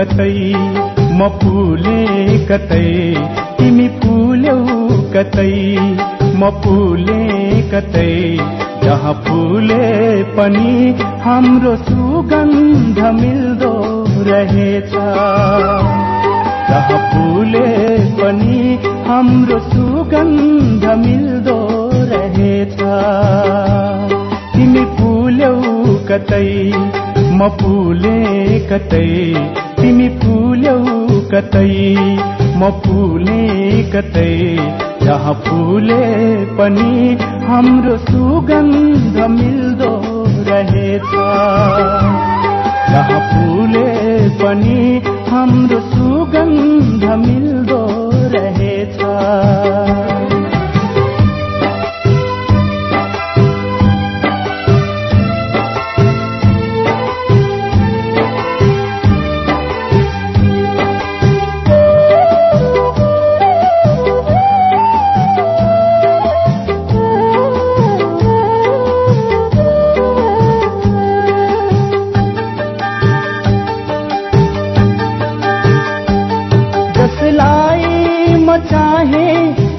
कतै म फुले कतै तिमी फुल्यौ कतै म फुले कतै जहाँ फुले पनि हाम्रो सुगन्ध मिल्दो रहेछ। जहाँ फुले पनि हाम्रो सुगन्ध मिल्दो रहेछ। तिमी फुल्यौ कतै म फुले कतै तिमी फुल्यौ कतै म फुले कतै जहाँ फुले पनि हाम्रो सुगन्ध मिल्दो रहेछ। जहाँ फुले पनि हाम्रो सुगन्ध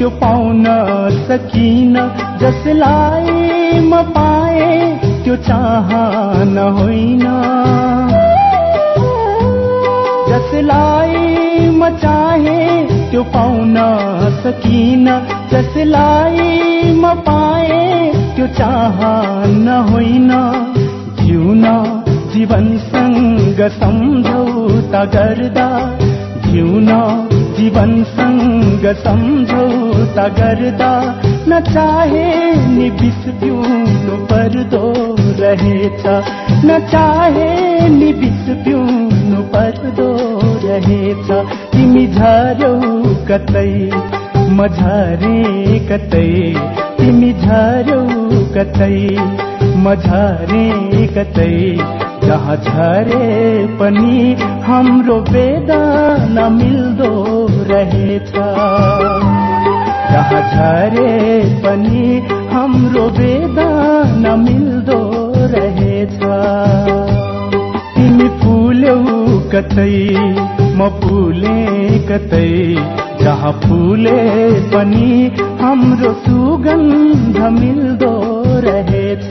त्यो पाउन सकिन। जसलाई म पाए त्यो चाहन होइन। जसलाई म चाहे त्यो पाउन सकिन। जसलाई म पाए त्यो चाहन होइन। जिउन जीवनसँग सम्झौता गर्दा जिउन जीवनसँग सम्झौता गर्दा नचाहे नि विष पिउनु पर्दो रहेछ। नचाहे नि विष पिउनु पर्दो रहेछ। तिमी झर्यौ कतै म झरे कतै। तिमी झर्यौ कतै। म झरे कतै जहाँ झरे पनि हाम्रो वेदना मिल्दो रहेछ। जहाँ झरे पनि हाम्रो वेदना मिल्दो रहेछ। तिमी फुल्यौ कतै म फुले कतै जहाँ फुले पनि हाम्रो सुगन्ध मिल्दो रहेछ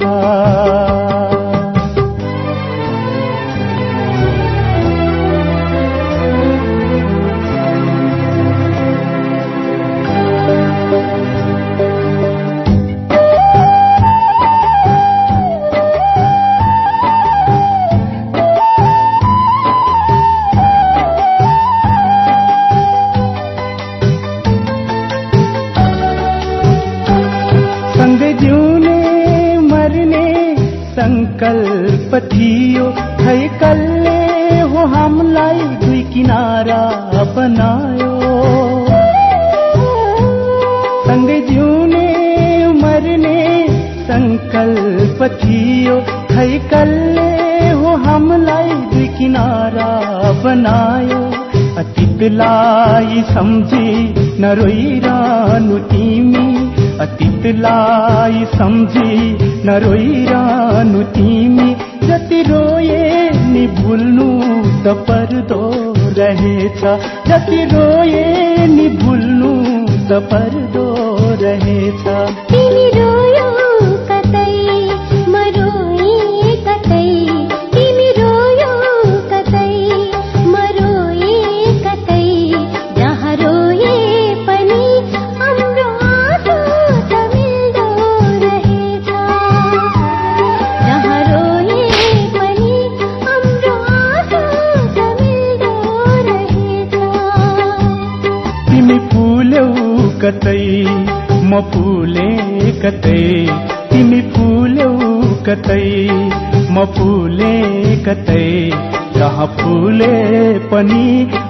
संकल्प थियो। खै कल्ले हो हामीलाई दुई किनारा बनायो सँगै जिउने मर्ने संकल्प थियो। खै कल्ले हो हामीलाई दुई किनारा बनायो अतीतलाई सम्झी नरोइरहनु तिमी। अतीतलाई सम्झी नरोइरहनु तिमी जति रोए नि भुल्नु त पर्दो रहेछ जति रोए नि भुल्नु त पर्दो रहेछ फुल्यौ कतै म फुले कतै तिमी फुल्यौ कतै म फुले कतै जहाँ फुले पनि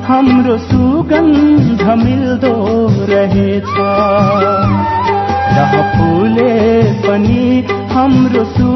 हाम्रो सुगन्ध मिल्दो रहेछ। जहाँ फुले पनि हाम्रो सुगन्ध